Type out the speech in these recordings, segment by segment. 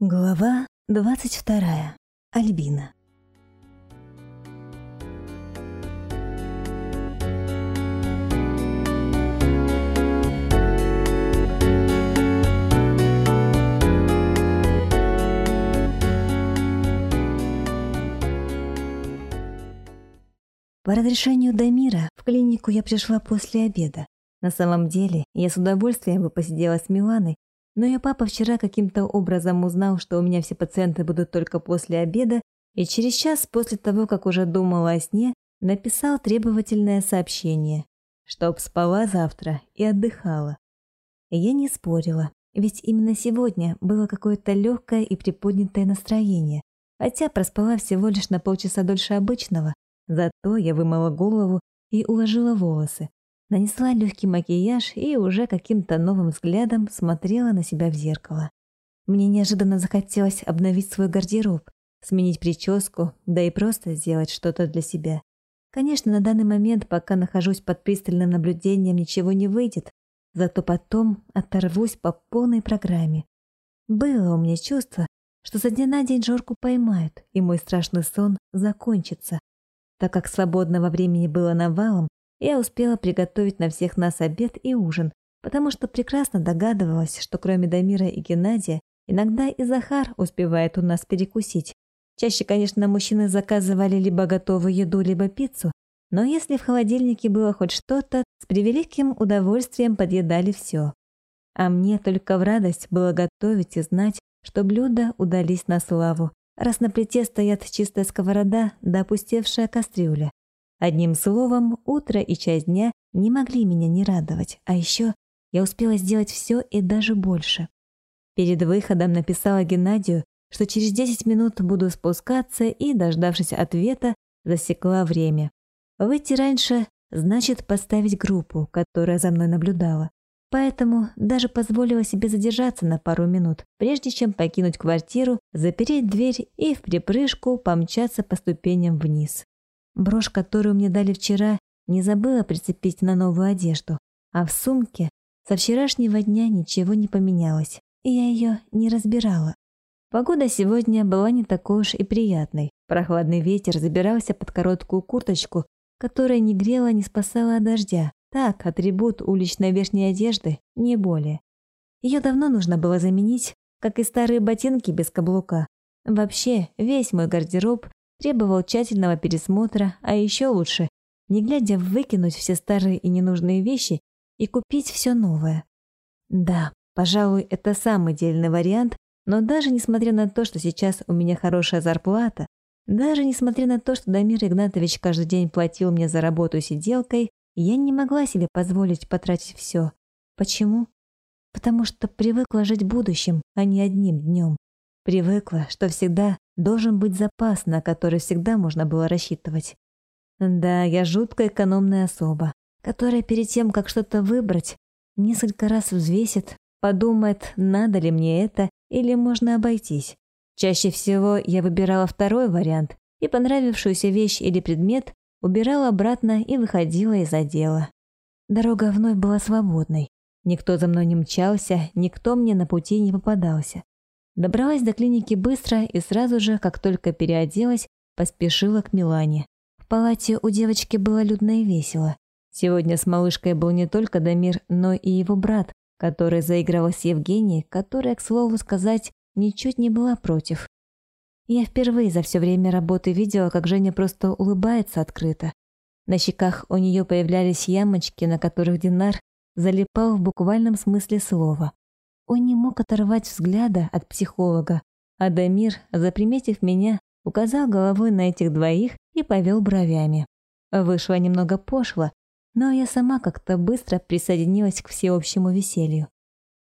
Глава 22. Альбина. По разрешению Дамира в клинику я пришла после обеда. На самом деле, я с удовольствием бы посидела с Миланой, ну, Но ее папа вчера каким-то образом узнал, что у меня все пациенты будут только после обеда, и через час после того, как уже думала о сне, написал требовательное сообщение, чтоб спала завтра и отдыхала. Я не спорила, ведь именно сегодня было какое-то легкое и приподнятое настроение, хотя проспала всего лишь на полчаса дольше обычного, зато я вымыла голову и уложила волосы, нанесла легкий макияж и уже каким-то новым взглядом смотрела на себя в зеркало. Мне неожиданно захотелось обновить свой гардероб, сменить прическу, да и просто сделать что-то для себя. Конечно, на данный момент, пока нахожусь под пристальным наблюдением, ничего не выйдет, зато потом оторвусь по полной программе. Было у меня чувство, что за дня на день Жорку поймают, и мой страшный сон закончится. Так как свободного времени было навалом, я успела приготовить на всех нас обед и ужин, потому что прекрасно догадывалась, что кроме Дамира и Геннадия, иногда и Захар успевает у нас перекусить. Чаще, конечно, мужчины заказывали либо готовую еду, либо пиццу, но если в холодильнике было хоть что-то, с превеликим удовольствием подъедали все. А мне только в радость было готовить и знать, что блюда удались на славу, раз на плите стоят чистая сковорода да опустевшая кастрюля. Одним словом, утро и часть дня не могли меня не радовать, а еще я успела сделать все и даже больше. Перед выходом написала Геннадию, что через 10 минут буду спускаться и, дождавшись ответа, засекла время. Выйти раньше значит поставить группу, которая за мной наблюдала. Поэтому даже позволила себе задержаться на пару минут, прежде чем покинуть квартиру, запереть дверь и в припрыжку помчаться по ступеням вниз. Брошь, которую мне дали вчера, не забыла прицепить на новую одежду, а в сумке со вчерашнего дня ничего не поменялось, и я ее не разбирала. Погода сегодня была не такой уж и приятной. Прохладный ветер забирался под короткую курточку, которая не грела, не спасала от дождя. Так, атрибут уличной верхней одежды, не более. Ее давно нужно было заменить, как и старые ботинки без каблука. Вообще, весь мой гардероб Требовал тщательного пересмотра, а еще лучше, не глядя выкинуть все старые и ненужные вещи и купить все новое. Да, пожалуй, это самый дельный вариант, но даже несмотря на то, что сейчас у меня хорошая зарплата, даже несмотря на то, что Дамир Игнатович каждый день платил мне за работу сиделкой, я не могла себе позволить потратить все. Почему? Потому что привыкла жить будущим, а не одним днем. Привыкла, что всегда должен быть запас, на который всегда можно было рассчитывать. Да, я жутко экономная особа, которая перед тем, как что-то выбрать, несколько раз взвесит, подумает, надо ли мне это или можно обойтись. Чаще всего я выбирала второй вариант и понравившуюся вещь или предмет убирала обратно и выходила из отдела. Дорога вновь была свободной. Никто за мной не мчался, никто мне на пути не попадался. Добралась до клиники быстро и сразу же, как только переоделась, поспешила к Милане. В палате у девочки было людно и весело. Сегодня с малышкой был не только Дамир, но и его брат, который заиграла с Евгенией, которая, к слову сказать, ничуть не была против. Я впервые за все время работы видела, как Женя просто улыбается открыто. На щеках у нее появлялись ямочки, на которых Динар залипал в буквальном смысле слова. Он не мог оторвать взгляда от психолога. Адамир, заприметив меня, указал головой на этих двоих и повел бровями. Вышло немного пошло, но я сама как-то быстро присоединилась к всеобщему веселью.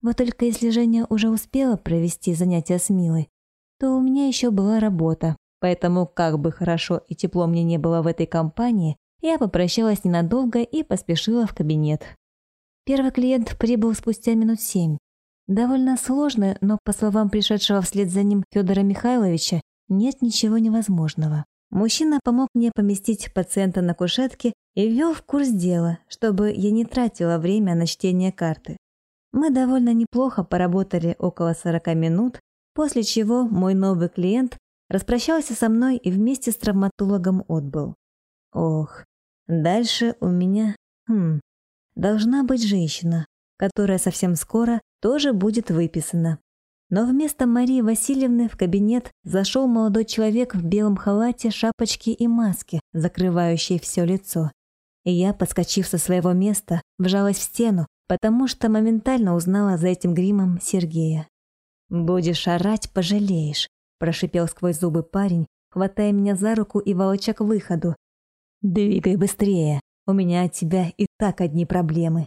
Вот только если Женя уже успела провести занятия с Милой, то у меня еще была работа, поэтому как бы хорошо и тепло мне не было в этой компании, я попрощалась ненадолго и поспешила в кабинет. Первый клиент прибыл спустя минут семь. Довольно сложное, но, по словам пришедшего вслед за ним Федора Михайловича, нет ничего невозможного. Мужчина помог мне поместить пациента на кушетке и ввел в курс дела, чтобы я не тратила время на чтение карты. Мы довольно неплохо поработали около 40 минут, после чего мой новый клиент распрощался со мной и вместе с травматологом отбыл. Ох, дальше у меня... Хм, должна быть женщина, которая совсем скоро тоже будет выписана. Но вместо Марии Васильевны в кабинет зашел молодой человек в белом халате, шапочке и маске, закрывающей все лицо. И я, подскочив со своего места, вжалась в стену, потому что моментально узнала за этим гримом Сергея. «Будешь орать, пожалеешь», – прошипел сквозь зубы парень, хватая меня за руку и волоча к выходу. «Двигай быстрее, у меня от тебя и так одни проблемы».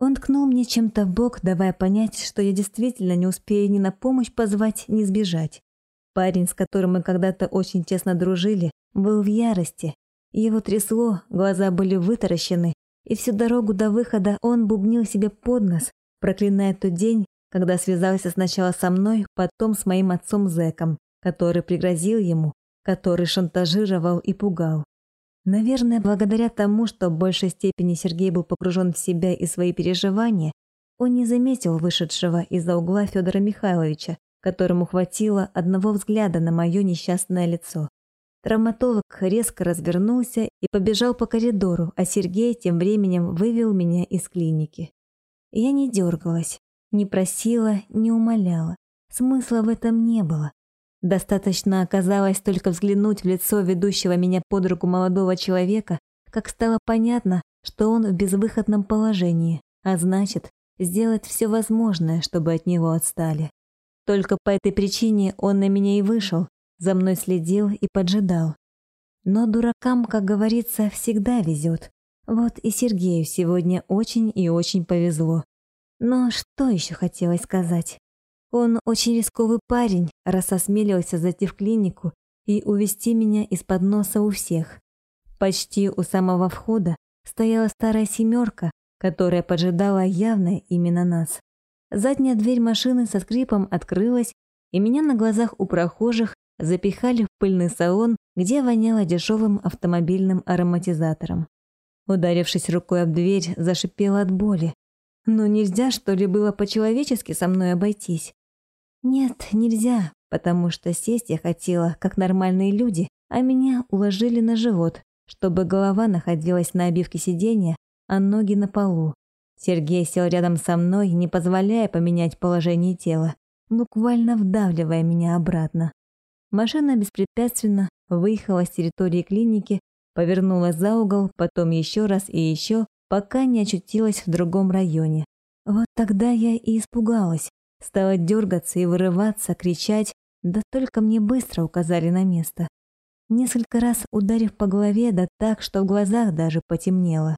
Он ткнул мне чем-то в бок, давая понять, что я действительно не успею ни на помощь позвать, ни сбежать. Парень, с которым мы когда-то очень тесно дружили, был в ярости. Его трясло, глаза были вытаращены, и всю дорогу до выхода он бубнил себе под нос, проклиная тот день, когда связался сначала со мной, потом с моим отцом-зэком, который пригрозил ему, который шантажировал и пугал. Наверное, благодаря тому, что в большей степени Сергей был погружен в себя и свои переживания, он не заметил вышедшего из-за угла Федора Михайловича, которому хватило одного взгляда на мое несчастное лицо. Травматолог резко развернулся и побежал по коридору, а Сергей тем временем вывел меня из клиники. Я не дергалась, не просила, не умоляла. Смысла в этом не было. Достаточно оказалось только взглянуть в лицо ведущего меня под руку молодого человека, как стало понятно, что он в безвыходном положении, а значит, сделать все возможное, чтобы от него отстали. Только по этой причине он на меня и вышел, за мной следил и поджидал. Но дуракам, как говорится, всегда везет. Вот и Сергею сегодня очень и очень повезло. Но что еще хотелось сказать? Он очень рисковый парень, раз осмелился зайти в клинику и увести меня из-под носа у всех. Почти у самого входа стояла старая семерка, которая поджидала явно именно нас. Задняя дверь машины со скрипом открылась, и меня на глазах у прохожих запихали в пыльный салон, где воняло дешевым автомобильным ароматизатором. Ударившись рукой об дверь, зашипела от боли. Но нельзя, что ли, было по-человечески со мной обойтись?» «Нет, нельзя, потому что сесть я хотела, как нормальные люди, а меня уложили на живот, чтобы голова находилась на обивке сиденья, а ноги на полу. Сергей сел рядом со мной, не позволяя поменять положение тела, буквально вдавливая меня обратно. Машина беспрепятственно выехала с территории клиники, повернула за угол, потом еще раз и еще, пока не очутилась в другом районе. Вот тогда я и испугалась, стала дергаться и вырываться, кричать, да только мне быстро указали на место. Несколько раз ударив по голове, да так, что в глазах даже потемнело.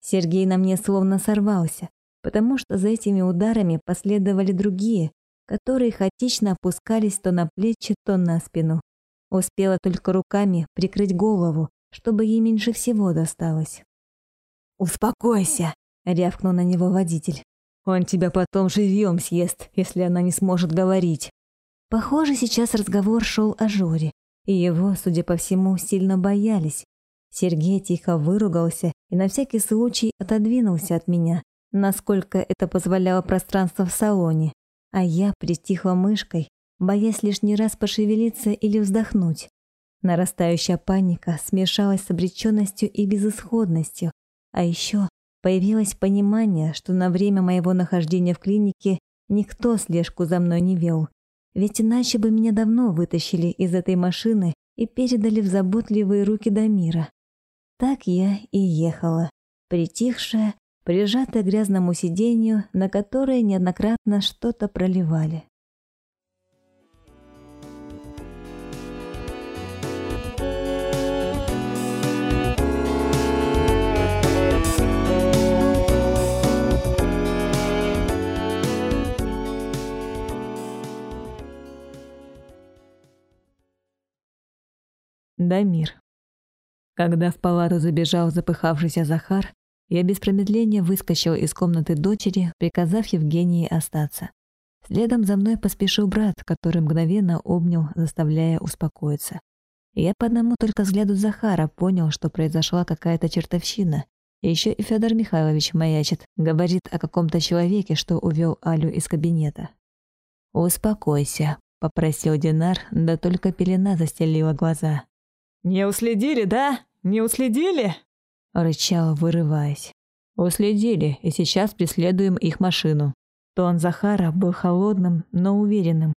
Сергей на мне словно сорвался, потому что за этими ударами последовали другие, которые хаотично опускались то на плечи, то на спину. Успела только руками прикрыть голову, чтобы ей меньше всего досталось. «Успокойся!» — рявкнул на него водитель. Он тебя потом живьем съест, если она не сможет говорить». Похоже, сейчас разговор шел о Жоре, и его, судя по всему, сильно боялись. Сергей тихо выругался и на всякий случай отодвинулся от меня, насколько это позволяло пространство в салоне, а я притихла мышкой, боясь лишний раз пошевелиться или вздохнуть. Нарастающая паника смешалась с обреченностью и безысходностью, а еще Появилось понимание, что на время моего нахождения в клинике никто слежку за мной не вел. Ведь иначе бы меня давно вытащили из этой машины и передали в заботливые руки до мира. Так я и ехала, притихшая, прижатая к грязному сиденью, на которое неоднократно что-то проливали. «Дай мир». Когда в палату забежал запыхавшийся Захар, я без промедления выскочил из комнаты дочери, приказав Евгении остаться. Следом за мной поспешил брат, который мгновенно обнял, заставляя успокоиться. Я по одному только взгляду Захара понял, что произошла какая-то чертовщина. Еще и Федор Михайлович маячит, говорит о каком-то человеке, что увел Алю из кабинета. «Успокойся», — попросил Динар, да только пелена застелила глаза. Не уследили, да? Не уследили?» — рычала, вырываясь. «Уследили, и сейчас преследуем их машину». Тон Захара был холодным, но уверенным.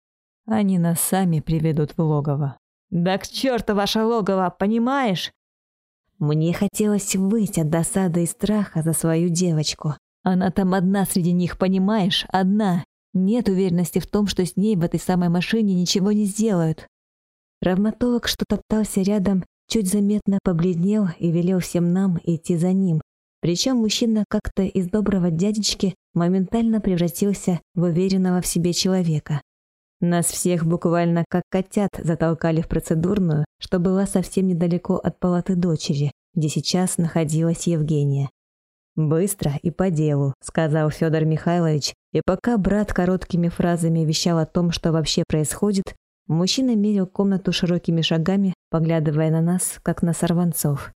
Они нас сами приведут в логово. «Да к черту ваше логово, понимаешь?» Мне хотелось выйти от досады и страха за свою девочку. Она там одна среди них, понимаешь? Одна. Нет уверенности в том, что с ней в этой самой машине ничего не сделают. Равматолог что топтался рядом, чуть заметно побледнел и велел всем нам идти за ним. Причем мужчина как-то из доброго дядечки моментально превратился в уверенного в себе человека. Нас всех буквально как котят затолкали в процедурную, что была совсем недалеко от палаты дочери, где сейчас находилась Евгения. «Быстро и по делу», — сказал Федор Михайлович, и пока брат короткими фразами вещал о том, что вообще происходит, Мужчина мерил комнату широкими шагами, поглядывая на нас, как на сорванцов.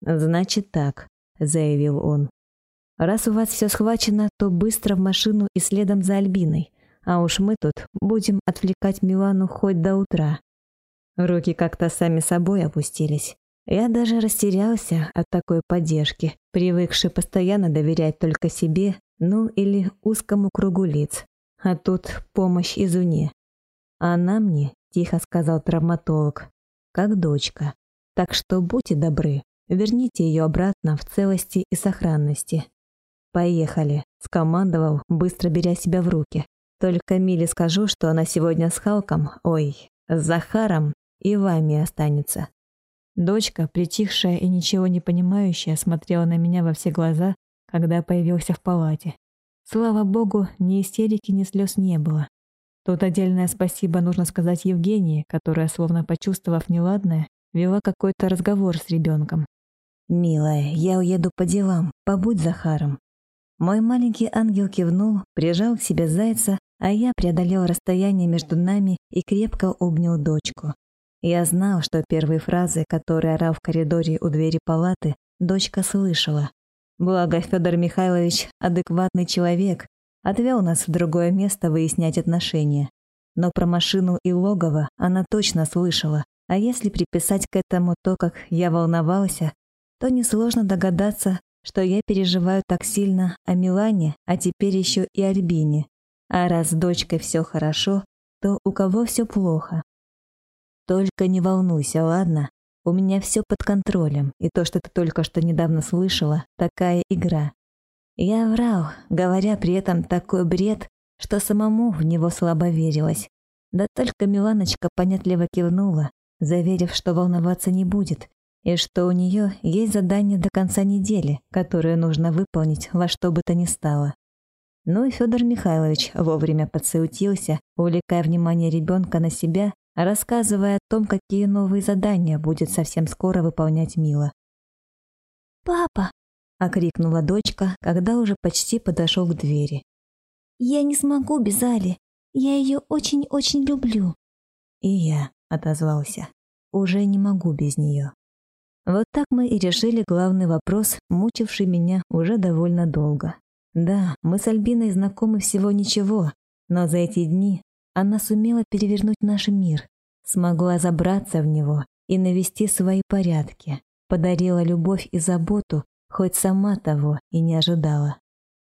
«Значит так», — заявил он. «Раз у вас все схвачено, то быстро в машину и следом за Альбиной, а уж мы тут будем отвлекать Милану хоть до утра». Руки как-то сами собой опустились. Я даже растерялся от такой поддержки, привыкший постоянно доверять только себе, ну или узкому кругу лиц. А тут помощь извне. Она мне тихо сказал травматолог, как дочка. Так что будьте добры, верните ее обратно в целости и сохранности. Поехали, скомандовал, быстро беря себя в руки. Только Миле скажу, что она сегодня с Халком, ой, с Захаром и вами останется. Дочка, притихшая и ничего не понимающая, смотрела на меня во все глаза, когда появился в палате. Слава богу, ни истерики, ни слез не было. Тут отдельное спасибо нужно сказать Евгении, которая, словно почувствовав неладное, вела какой-то разговор с ребенком. «Милая, я уеду по делам. Побудь Захаром». Мой маленький ангел кивнул, прижал к себе зайца, а я преодолел расстояние между нами и крепко обнял дочку. Я знал, что первые фразы, которые орал в коридоре у двери палаты, дочка слышала. Благо, Федор Михайлович – адекватный человек, Отвел нас в другое место выяснять отношения. Но про машину и логово она точно слышала. А если приписать к этому то, как я волновался, то несложно догадаться, что я переживаю так сильно о Милане, а теперь еще и Альбине. А раз с дочкой все хорошо, то у кого все плохо? Только не волнуйся, ладно? У меня все под контролем, и то, что ты только что недавно слышала, такая игра. Я врал, говоря при этом такой бред, что самому в него слабо верилось. Да только Миланочка понятливо кивнула, заверив, что волноваться не будет, и что у нее есть задание до конца недели, которое нужно выполнить во что бы то ни стало. Ну и Федор Михайлович вовремя подсуетился, увлекая внимание ребенка на себя, рассказывая о том, какие новые задания будет совсем скоро выполнять Мила. «Папа, — окрикнула дочка, когда уже почти подошел к двери. «Я не смогу без Али. Я ее очень-очень люблю». «И я», — отозвался, — «уже не могу без нее». Вот так мы и решили главный вопрос, мучивший меня уже довольно долго. Да, мы с Альбиной знакомы всего ничего, но за эти дни она сумела перевернуть наш мир, смогла забраться в него и навести свои порядки, подарила любовь и заботу, хоть сама того и не ожидала.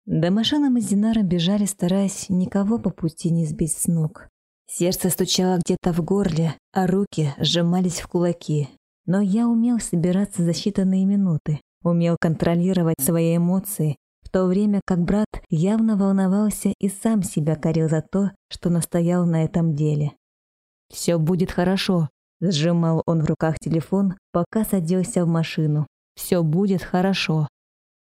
До машины мы с Динаром бежали, стараясь никого по пути не сбить с ног. Сердце стучало где-то в горле, а руки сжимались в кулаки. Но я умел собираться за считанные минуты, умел контролировать свои эмоции, в то время как брат явно волновался и сам себя корил за то, что настоял на этом деле. «Все будет хорошо», — сжимал он в руках телефон, пока садился в машину все будет хорошо.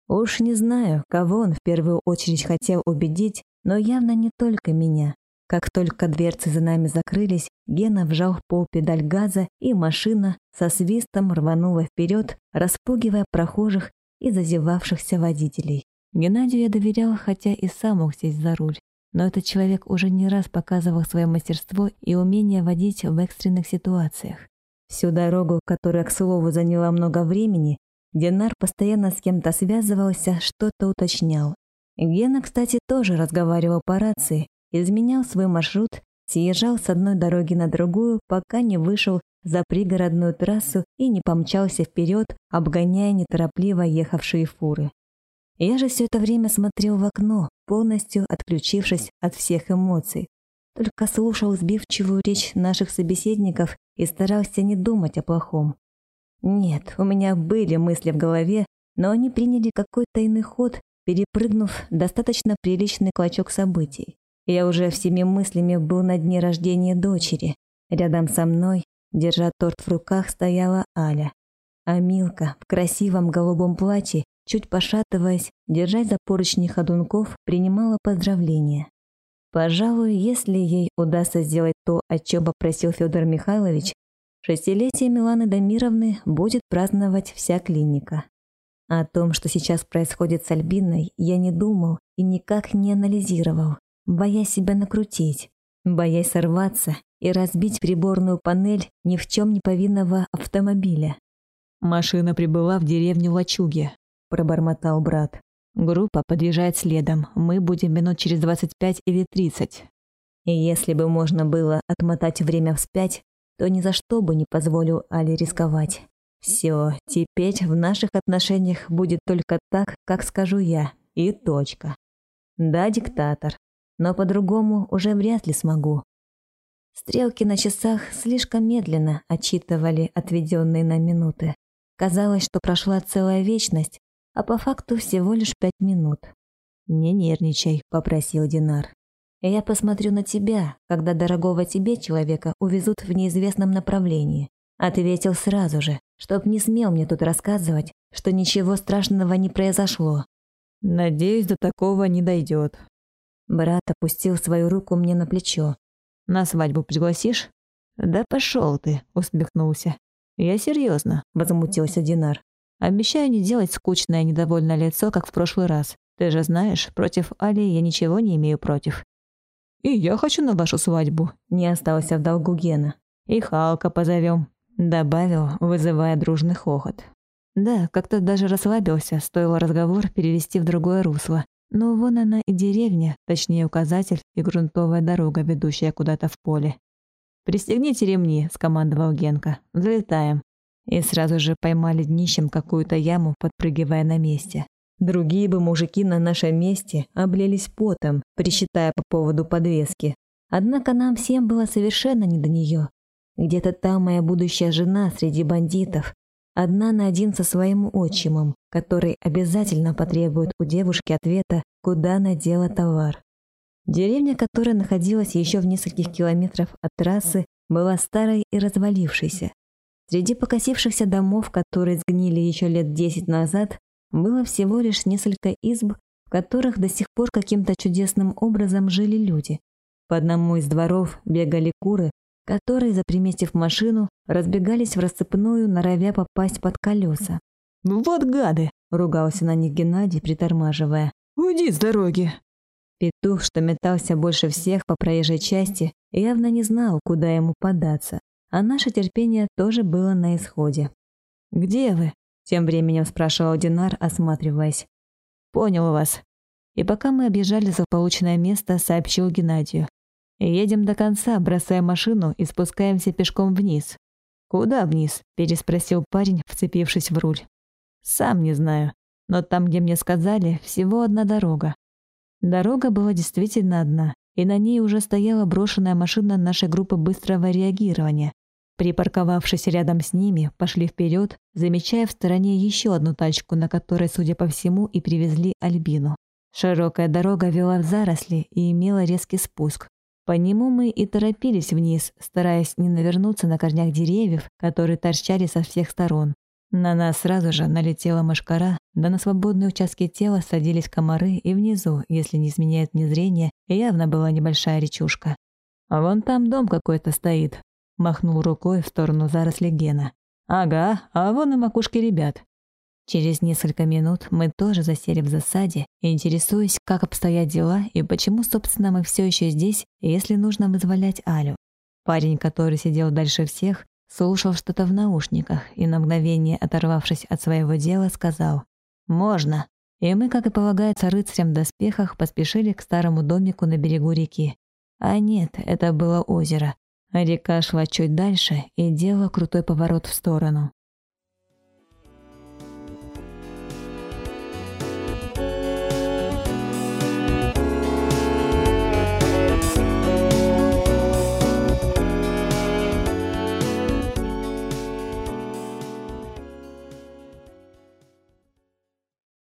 Уж не знаю, кого он в первую очередь хотел убедить, но явно не только меня. Как только дверцы за нами закрылись, Гена вжал в пол педаль газа, и машина со свистом рванула вперед, распугивая прохожих и зазевавшихся водителей. Геннадию я доверял, хотя и сам мог сесть за руль. Но этот человек уже не раз показывал свое мастерство и умение водить в экстренных ситуациях. Всю дорогу, которая, к слову, заняла много времени, Динар постоянно с кем-то связывался, что-то уточнял. Гена, кстати, тоже разговаривал по рации, изменял свой маршрут, съезжал с одной дороги на другую, пока не вышел за пригородную трассу и не помчался вперед, обгоняя неторопливо ехавшие фуры. Я же все это время смотрел в окно, полностью отключившись от всех эмоций. Только слушал сбивчивую речь наших собеседников и старался не думать о плохом. Нет, у меня были мысли в голове, но они приняли какой-то иной ход, перепрыгнув достаточно приличный клочок событий. Я уже всеми мыслями был на дне рождения дочери. Рядом со мной, держа торт в руках, стояла Аля. А Милка в красивом голубом платье, чуть пошатываясь, держась за поручни ходунков, принимала поздравления. Пожалуй, если ей удастся сделать то, о чем попросил Федор Михайлович, Шестилетие Миланы Дамировны будет праздновать вся клиника. О том, что сейчас происходит с Альбиной, я не думал и никак не анализировал, боясь себя накрутить, боясь сорваться и разбить приборную панель ни в чем не повинного автомобиля. «Машина прибыла в деревню Лачуги», – пробормотал брат. «Группа подъезжает следом. Мы будем минут через 25 или 30. И если бы можно было отмотать время вспять, то ни за что бы не позволил Али рисковать. Все, теперь в наших отношениях будет только так, как скажу я, и точка. Да, диктатор, но по-другому уже вряд ли смогу. Стрелки на часах слишком медленно отчитывали отведенные на минуты. Казалось, что прошла целая вечность, а по факту всего лишь пять минут. «Не нервничай», — попросил Динар я посмотрю на тебя, когда дорогого тебе человека увезут в неизвестном направлении. Ответил сразу же, чтоб не смел мне тут рассказывать, что ничего страшного не произошло. Надеюсь, до такого не дойдет. Брат опустил свою руку мне на плечо. На свадьбу пригласишь? Да пошел ты, усмехнулся. Я серьезно, возмутился Динар. Обещаю не делать скучное недовольное лицо, как в прошлый раз. Ты же знаешь, против Али я ничего не имею против. И я хочу на вашу свадьбу». Не осталось в долгу Гена. «И Халка позовем», — добавил, вызывая дружный хохот. Да, как-то даже расслабился, стоило разговор перевести в другое русло. Но вон она и деревня, точнее указатель и грунтовая дорога, ведущая куда-то в поле. «Пристегните ремни», — скомандовал Генка. «Взлетаем». И сразу же поймали днищем какую-то яму, подпрыгивая на месте. Другие бы мужики на нашем месте облились потом, причитая по поводу подвески. Однако нам всем было совершенно не до нее. Где-то там моя будущая жена среди бандитов, одна на один со своим отчимом, который обязательно потребует у девушки ответа, куда она товар. Деревня, которая находилась еще в нескольких километрах от трассы, была старой и развалившейся. Среди покосившихся домов, которые сгнили еще лет десять назад, было всего лишь несколько изб, в которых до сих пор каким-то чудесным образом жили люди. По одному из дворов бегали куры, которые, заприметив машину, разбегались в рассыпную, норовя попасть под колеса. «Ну «Вот гады!» — ругался на них Геннадий, притормаживая. «Уйди с дороги!» Петух, что метался больше всех по проезжей части, явно не знал, куда ему податься, а наше терпение тоже было на исходе. «Где вы?» Тем временем спрашивал Динар, осматриваясь. «Понял вас». И пока мы объезжали заполученное место, сообщил Геннадию. «Едем до конца, бросая машину и спускаемся пешком вниз». «Куда вниз?» – переспросил парень, вцепившись в руль. «Сам не знаю. Но там, где мне сказали, всего одна дорога». Дорога была действительно одна, и на ней уже стояла брошенная машина нашей группы быстрого реагирования, Припарковавшись рядом с ними, пошли вперед, замечая в стороне еще одну тачку, на которой, судя по всему, и привезли Альбину. Широкая дорога вела в заросли и имела резкий спуск. По нему мы и торопились вниз, стараясь не навернуться на корнях деревьев, которые торчали со всех сторон. На нас сразу же налетела мошкара, да на свободные участки тела садились комары, и внизу, если не изменяет мне зрение, явно была небольшая речушка. А вон там дом какой-то стоит, — махнул рукой в сторону заросли Гена. «Ага, а вон и макушки ребят». Через несколько минут мы тоже засели в засаде, интересуясь, как обстоят дела и почему, собственно, мы все еще здесь, если нужно вызволять Алю. Парень, который сидел дальше всех, слушал что-то в наушниках и на мгновение, оторвавшись от своего дела, сказал «Можно». И мы, как и полагается рыцарям в доспехах, поспешили к старому домику на берегу реки. А нет, это было озеро, Река шла чуть дальше и делала крутой поворот в сторону.